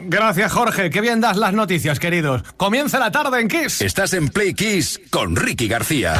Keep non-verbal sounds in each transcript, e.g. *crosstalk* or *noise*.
Gracias, Jorge. Qué bien das las noticias, queridos. Comienza la tarde en Kiss. Estás en Play Kiss con Ricky García.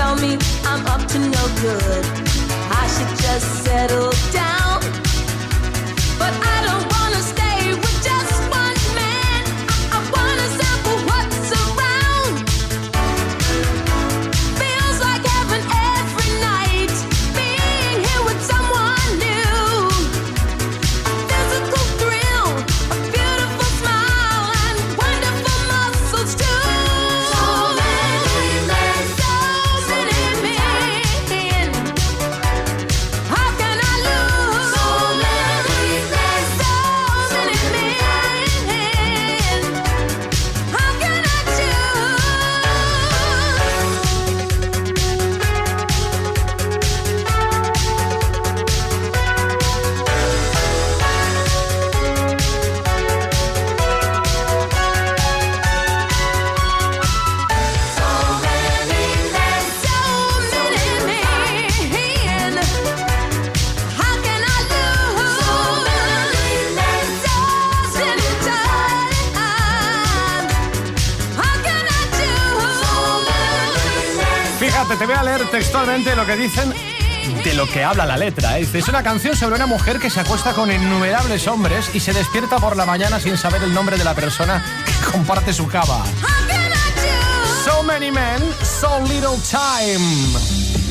tell me I'm up to no good. I should just settle down. Textualmente lo que dicen de lo que habla la letra. ¿eh? Es una canción sobre una mujer que se acuesta con innumerables hombres y se despierta por la mañana sin saber el nombre de la persona que *laughs* comparte su cama. So many men, so little time.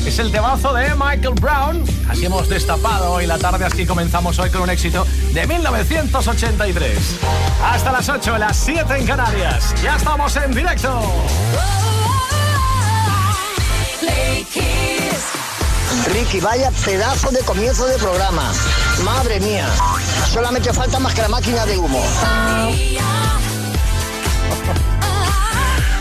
Es el temazo de Michael Brown. Así hemos destapado hoy la tarde, así comenzamos hoy con un éxito de 1983. Hasta las 8, las 7 en Canarias. Ya estamos en directo. Ricky, vaya pedazo de comienzo de programa. Madre mía, solamente falta más que la máquina de humo.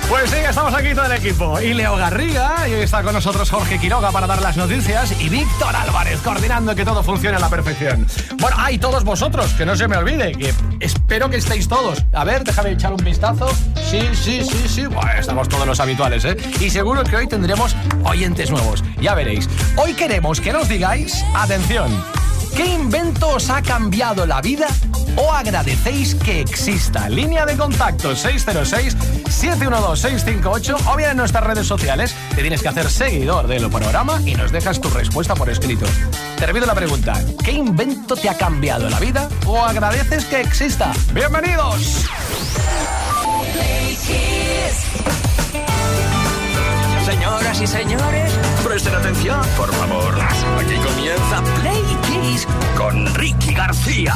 Pues sí, estamos aquí todo el equipo. Y Leo Garriga, y hoy está con nosotros Jorge Quiroga para dar las noticias, y Víctor Álvarez coordinando que todo funcione a la perfección. Bueno, hay todos vosotros, que no se me olvide, que espero que estéis todos. A ver, déjame echar un vistazo. Sí, sí, sí, sí. Bueno, estamos todos los habituales, ¿eh? Y seguro que hoy tendremos oyentes nuevos. Ya veréis. Hoy queremos que nos digáis, atención, ¿qué invento os ha cambiado la vida o agradecéis que exista. Línea de contacto 606-712-658 o bien en nuestras redes sociales. Te tienes que hacer seguidor del programa y nos dejas tu respuesta por escrito. Te repito la pregunta. ¿Qué invento te ha cambiado la vida o agradeces que exista? ¡Bienvenidos! Señoras y señores, presten atención, por favor. Aquí comienza Play Kiss con Ricky García.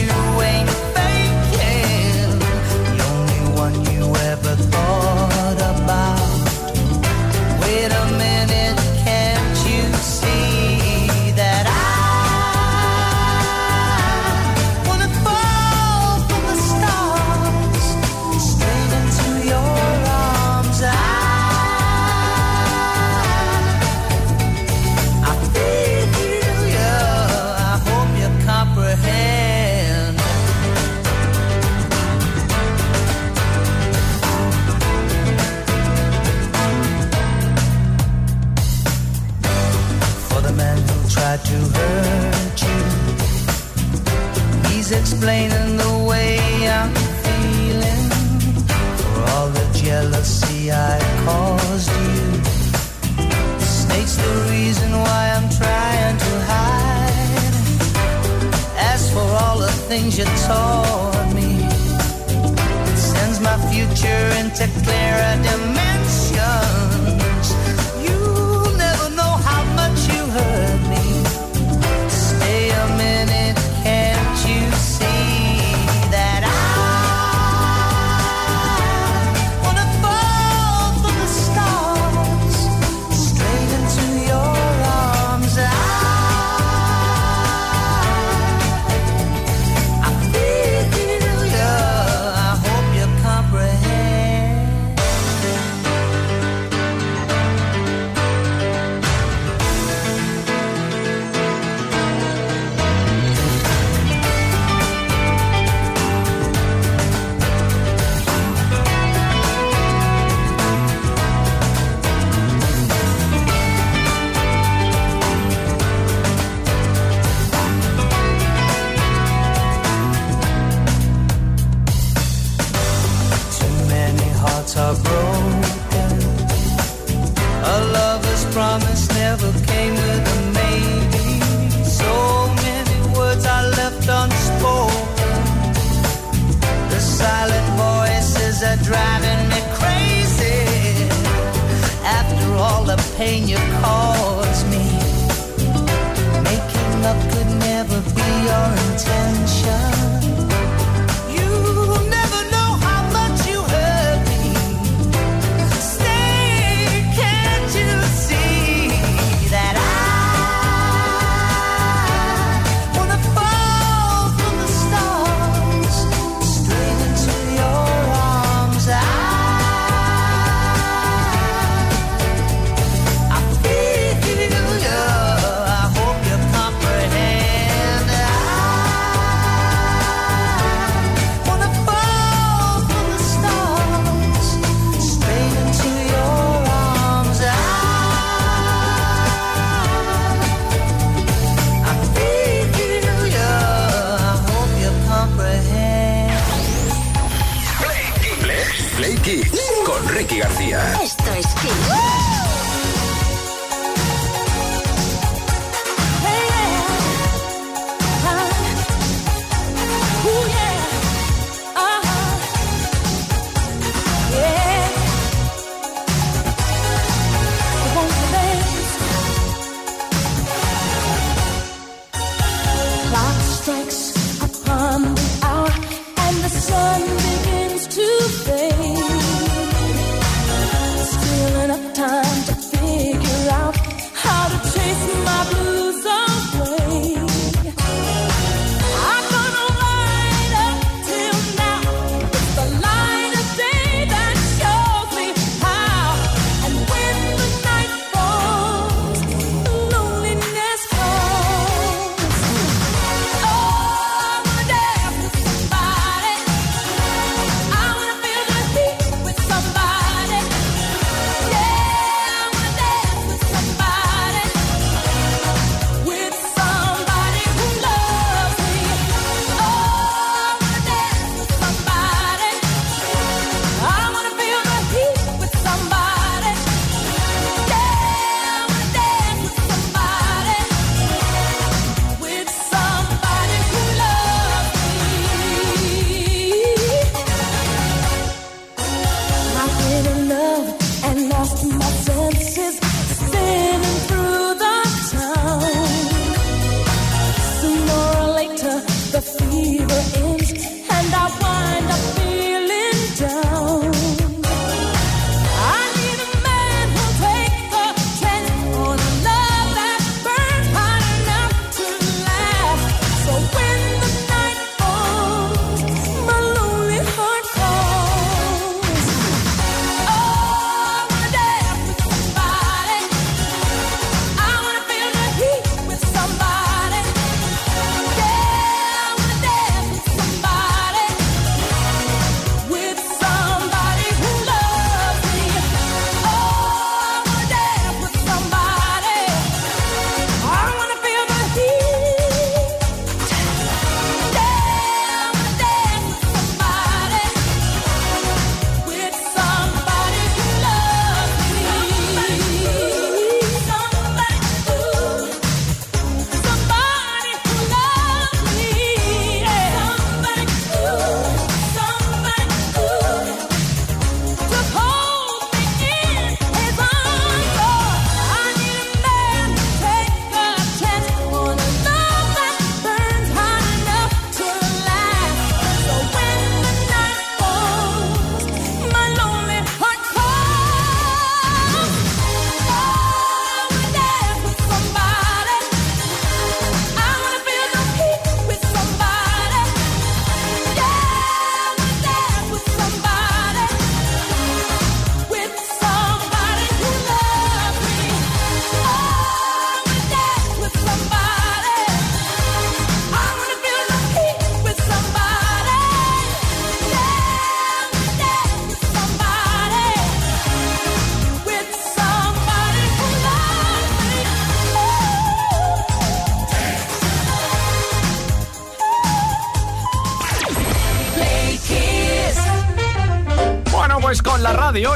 Ricky García. Esto es Kiss. Lost my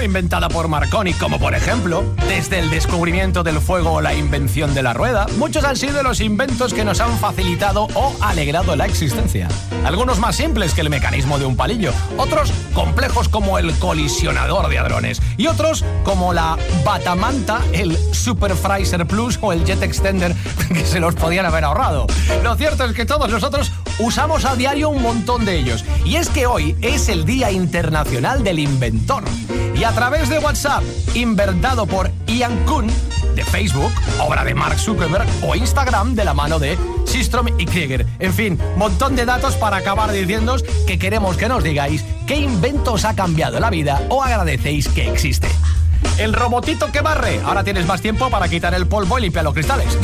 inventada por Marconi, como por ejemplo, desde el descubrimiento del fuego o la invención de la rueda, muchos han sido los inventos que nos han facilitado o alegrado la existencia. Algunos más simples que el mecanismo de un palillo, otros complejos como el colisionador de hadrones y otros como la batamanta, el Super Plus o el Jet Extender *laughs* que se los podían haber ahorrado. Lo cierto es que todos nosotros usamos a diario un montón de ellos. Y es que hoy es el Día Internacional del Inventor. Y a través de WhatsApp, inventado por Ian Kuhn, de Facebook, obra de Mark Zuckerberg, o Instagram, de la mano de Systrom y Krieger. En fin, montón de datos para acabar diciéndoos que queremos que nos digáis qué invento os ha cambiado la vida o agradecéis que existe. El robotito que barre. Ahora tienes más tiempo para quitar el polvo y limpiar los cristales.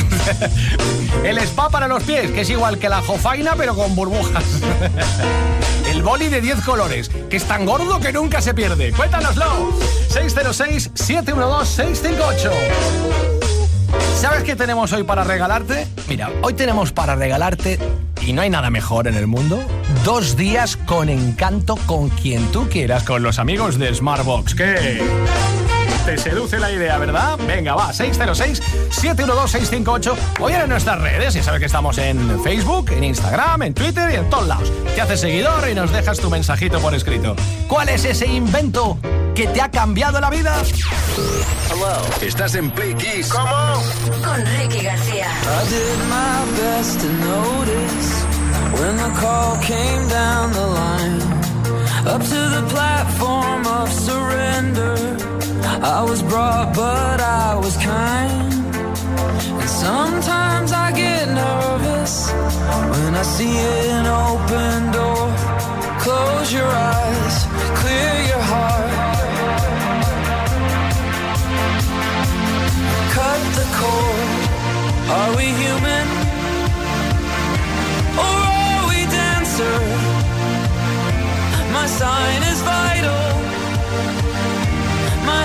*laughs* el spa para los pies, que es igual que la jofaina, pero con burbujas. *laughs* el boli de 10 colores, que es tan gordo que nunca se pierde. Cuéntanoslo. 606-712-658. ¿Sabes qué tenemos hoy para regalarte? Mira, hoy tenemos para regalarte, y no hay nada mejor en el mundo, dos días con encanto con quien tú quieras, con los amigos de Smartbox. ¿Qué? Te seduce la idea, ¿verdad? Venga, va, 606-712-658 o en nuestras redes. Ya sabes que estamos en Facebook, en Instagram, en Twitter y en todos lados. Te haces seguidor y nos dejas tu mensajito por escrito. ¿Cuál es ese invento que te ha cambiado la vida? Estás en Play Kiss. Con Ricky García. I did my best to notice when the call came down the line. Up to the platform of surrender. I was brought, but I was kind. And sometimes I get nervous when I see an open door. Close your eyes, clear your heart. Cut the cord. Are we human? Or are we dancer? My sign is vital. My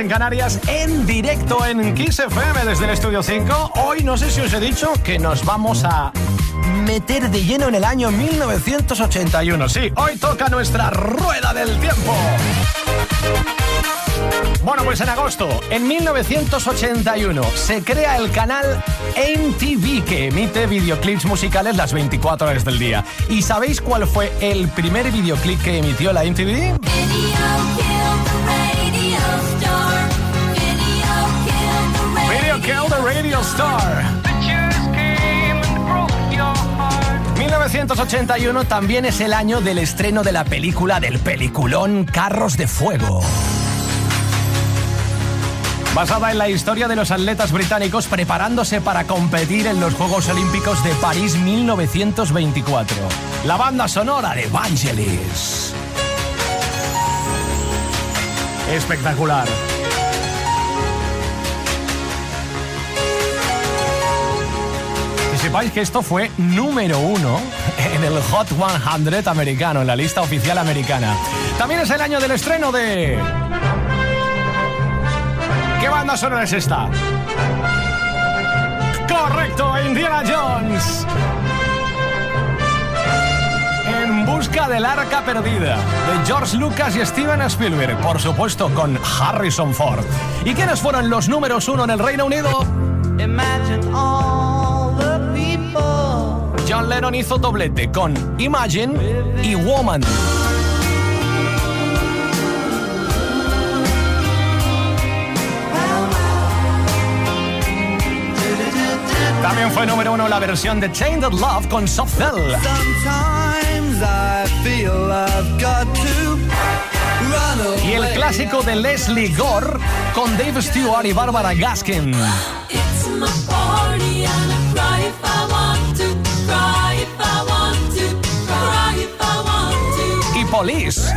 en Canarias, en directo en Kiss FM desde el Estudio 5. Hoy no sé si os he dicho que nos vamos a meter de lleno en el año 1981. Sí, hoy toca nuestra rueda del tiempo. Bueno, pues en agosto, en 1981, se crea el canal MTV que emite videoclips musicales las 24 horas del día. ¿Y sabéis cuál fue el primer videoclip que emitió la MTV? The Radio Star. 1981 también es el año del estreno de la película del peliculón Carros de Fuego. Basada en la historia de los atletas británicos preparándose para competir en los Juegos Olímpicos de París 1924. La banda sonora de Vangelis. Espectacular. Sepáis que esto fue número uno *laughs* en el Hot 100 americano, en la lista oficial americana. También es el año del estreno de... ¿Qué banda sonora es esta? Correcto, Indiana Jones. En busca del arca perdida, de George Lucas y Steven Spielberg, por supuesto con Harrison Ford. ¿Y quiénes fueron los números uno en el Reino Unido? Imagine all. John Lennon hizo doblete con Imagine y Woman. También fue número uno la versión de Chained Love con Soft Cell. Y el clásico de Leslie Gore con Dave Stewart y Barbara Gaskin. It's my party Police.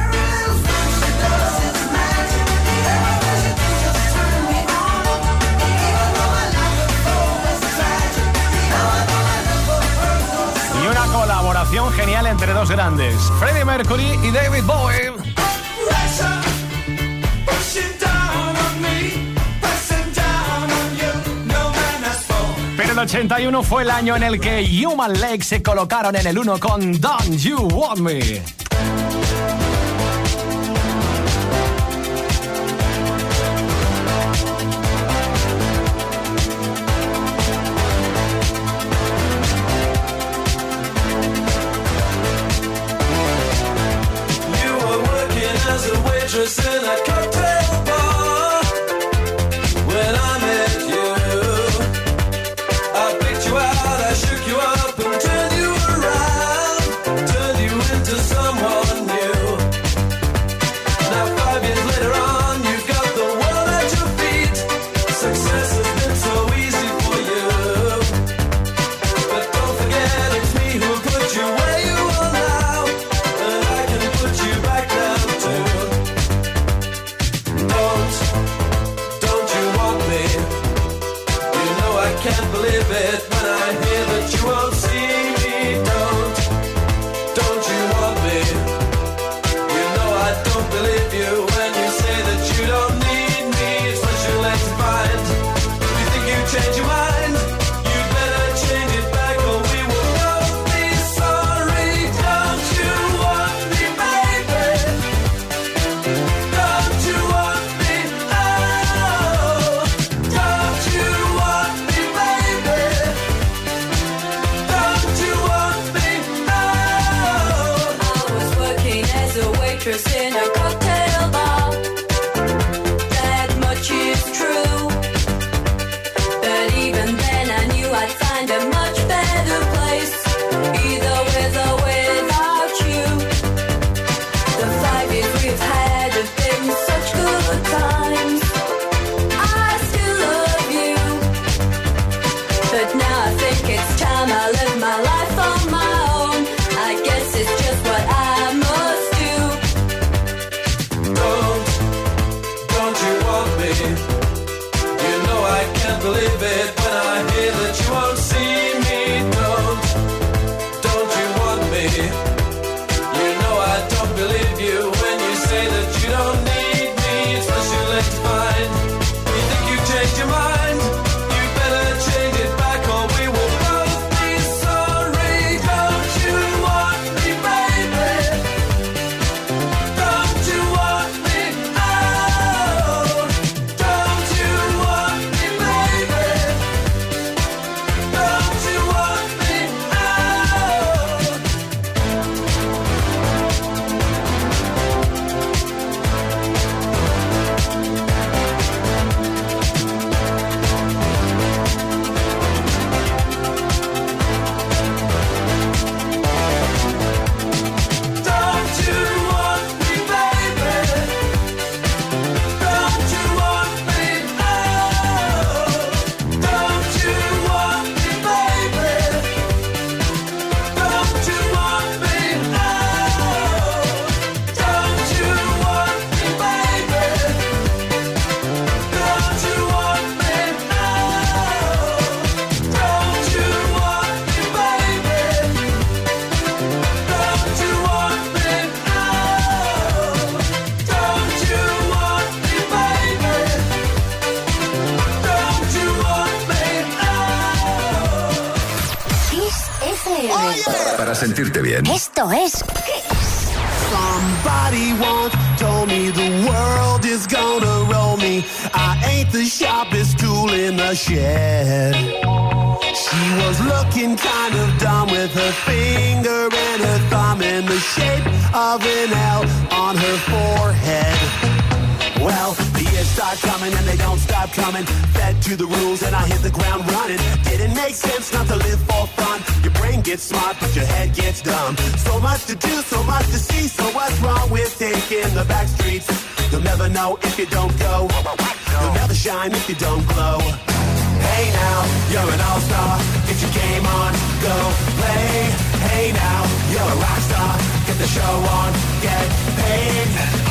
Y una colaboración genial entre dos grandes, Freddie Mercury y David Bowie. Pero el 81 fue el año en el que Human Lake se colocaron en el 1 con Don't You Want Me. Gets smart, but your head gets dumb. So much to do, so much to see. So what's wrong with taking the back streets? You'll never know if you don't go. You'll never shine if you don't glow. Hey now, you're an all-star. Get your game on, go play. Hey now, you're a rock star. Get the show on, get paid.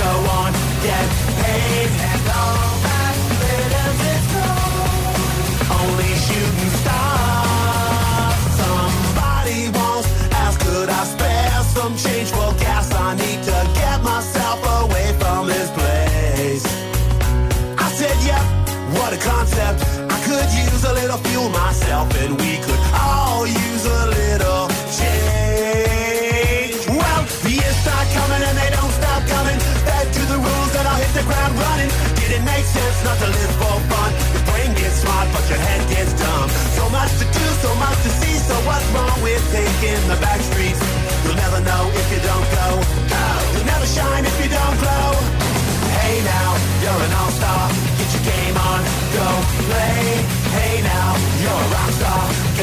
Get the show on, get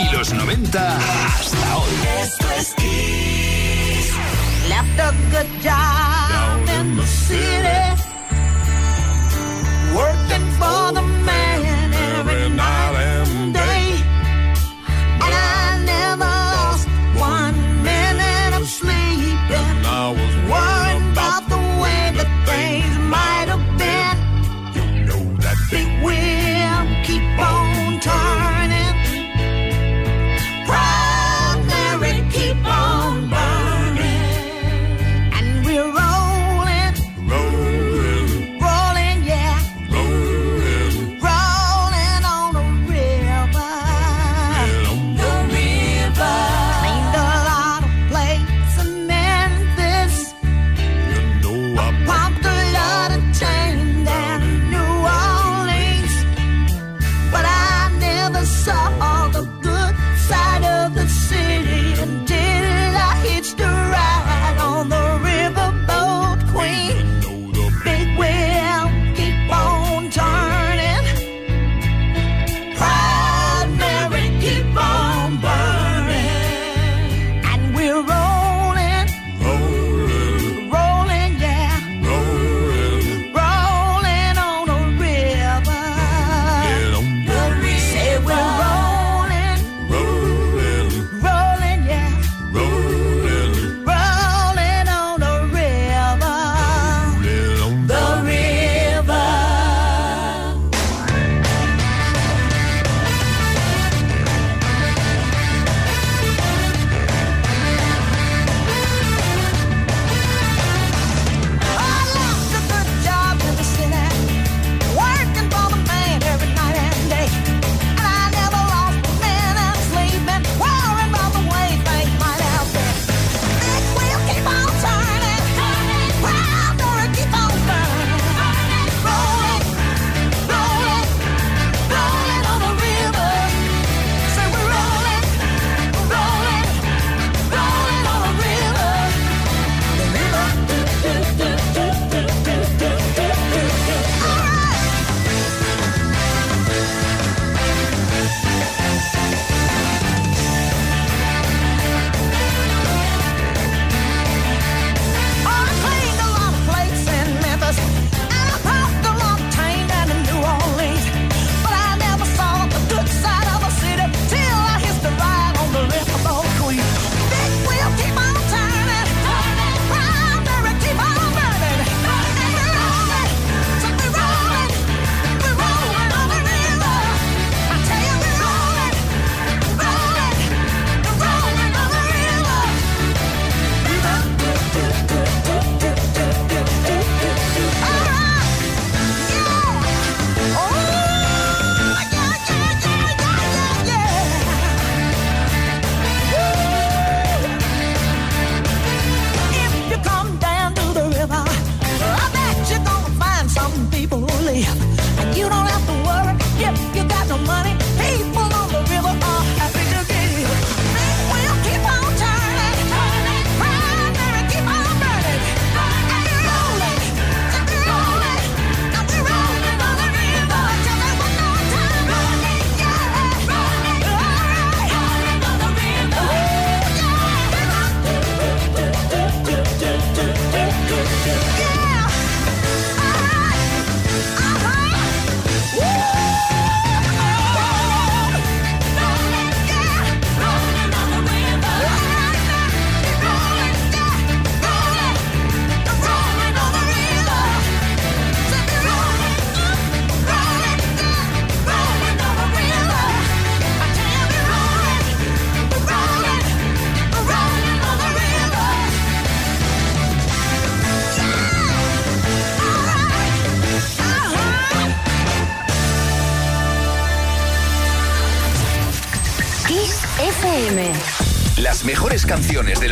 y los 90 hasta hoy. Esto es Kiss. Left a good job in the city. Working for the man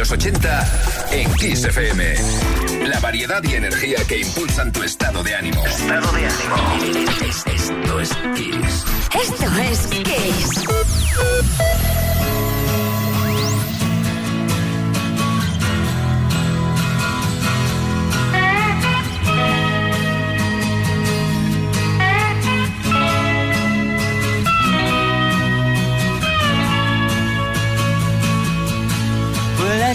canciones de los 80 en Kiss FM. La variedad y energía que impulsan tu estado de ánimo. Estado de ánimo. Esto es Kiss. Esto es Kiss.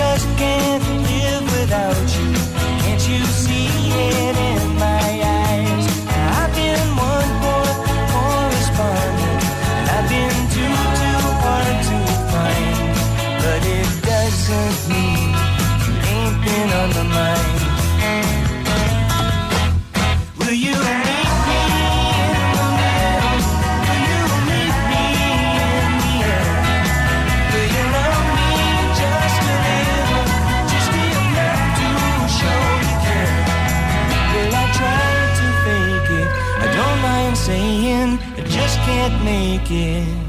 Just can't live without 天。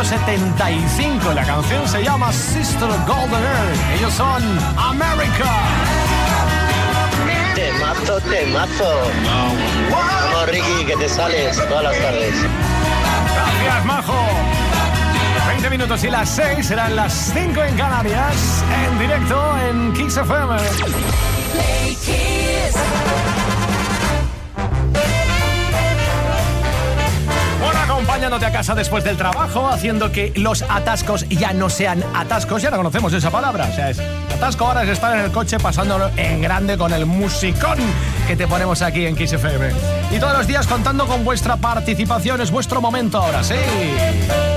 1975. La canción se llama Sister Golden Earth. Ellos son America. Temazo, temazo. Vamos, Ricky, que te sales todas las tardes. Gracias, Majo. 20 minutos y las 6 serán las 5 en Canarias. En directo en Kiss FM. Acompañándote a casa después del trabajo, haciendo que los atascos ya no sean atascos. Ya no conocemos esa palabra. O sea, es atasco ahora es estar en el coche pasándolo en grande con el musicón que te ponemos aquí en Kiss FM. Y todos los días contando con vuestra participación. Es vuestro momento ahora, sí.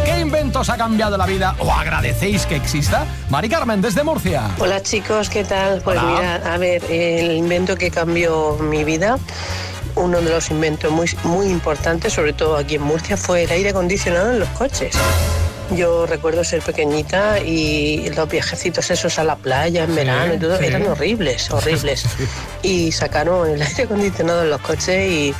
¿Qué inventos ha cambiado la vida o agradecéis que exista? Mari Carmen, desde Murcia. Hola chicos, ¿qué tal? Pues Hola. mira, a ver, el invento que cambió mi vida, uno de los inventos muy, muy importantes, sobre todo aquí en Murcia, fue el aire acondicionado en los coches. Yo recuerdo ser pequeñita y los viajecitos esos a la playa en verano y todo sí. eran horribles, horribles. *laughs* Y sacaron el aire acondicionado en los coches y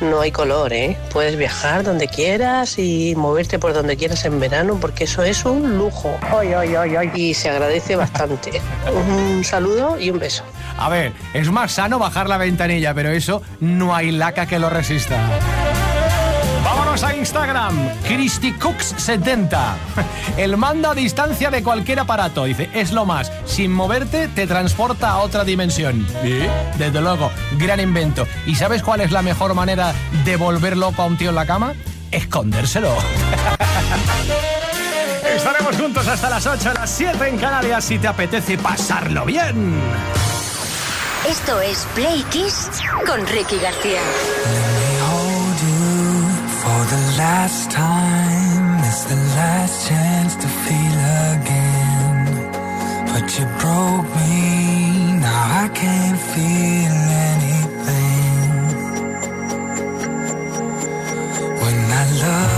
no hay color, ¿eh? Puedes viajar donde quieras y moverte por donde quieras en verano porque eso es un lujo. Ay, ay, ay, ay. Y se agradece bastante. *laughs* Un saludo y un beso. A ver, es más sano bajar la ventanilla, pero eso no hay laca que lo resista. Vámonos a Instagram, ChristyCooks70. *laughs* El mando a distancia de cualquier aparato. Dice, es lo más. Sin moverte, te transporta a otra dimensión. ¿Sí? Desde luego, gran invento. ¿Y sabes cuál es la mejor manera de volver loco a un tío en la cama? Escondérselo. *laughs* Estaremos juntos hasta las 8, las 7 en Canarias si te apetece pasarlo bien. Esto es Play Kiss con Ricky García. Hold you for the last time, it's the last chance to feel again. But you broke me, now I can't feel anything. When I love.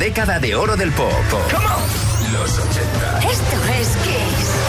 década de oro del pop. ¿Cómo? Los 80. Esto es Kiss.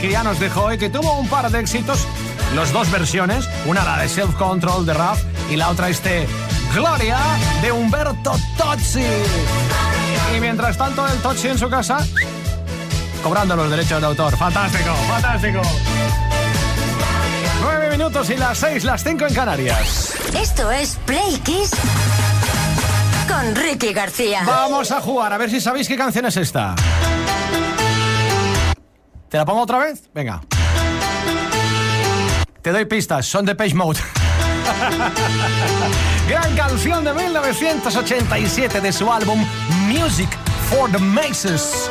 que ya nos dejó y que tuvo un par de éxitos, las dos versiones, una la de Self Control de Raf y la otra este Gloria de Humberto Tozzi. Y mientras tanto el Tozzi en su casa cobrando los derechos de autor. Fantástico, fantástico. Nueve minutos y las seis, las cinco en Canarias. Esto es Play Kiss con Ricky García. Vamos a jugar, a ver si sabéis qué canción es esta. ¿Te la pongo otra vez? Venga. Te doy pistas, son de Page Mode. *laughs* Gran canción de 1987 de su álbum Music for the Maces.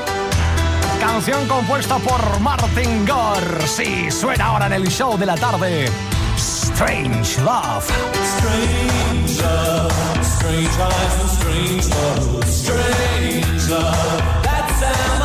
Canción compuesta por Martin Gore. Sí, suena ahora en el show de la tarde. Strange Love. Strange Love, strange eyes and strange love. Strange Love, that sounds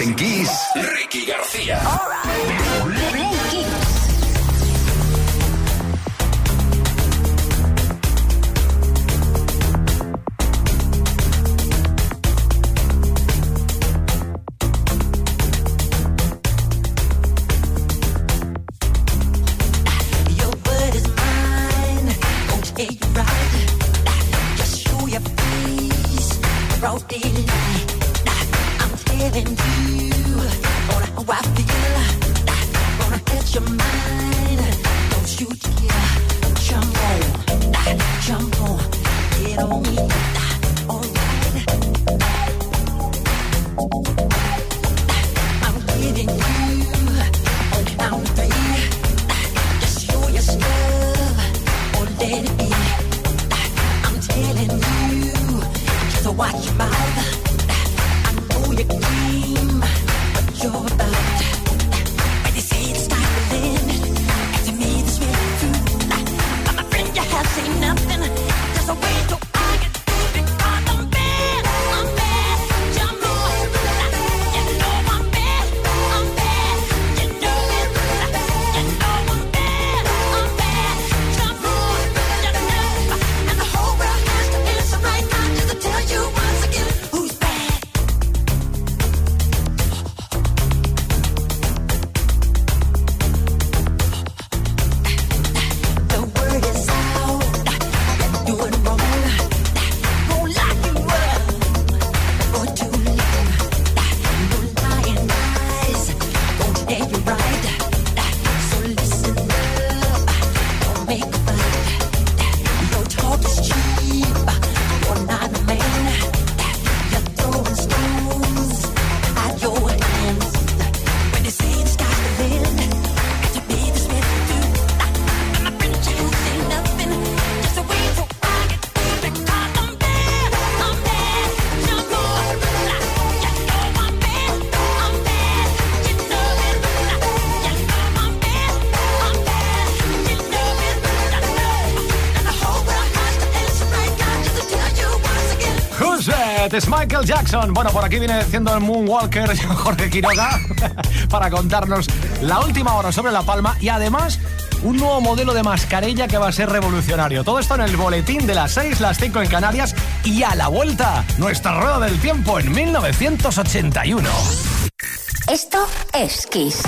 en Kiss, Ricky García. Jackson. Bueno, por aquí viene haciendo el Moonwalker *laughs* Jorge Quiroga *laughs* para contarnos la última hora sobre La Palma y además un nuevo modelo de mascarilla que va a ser revolucionario. Todo esto en el boletín de las 6, las 5 en Canarias y a la vuelta, nuestra rueda del tiempo en 1981. Esto es Kiss.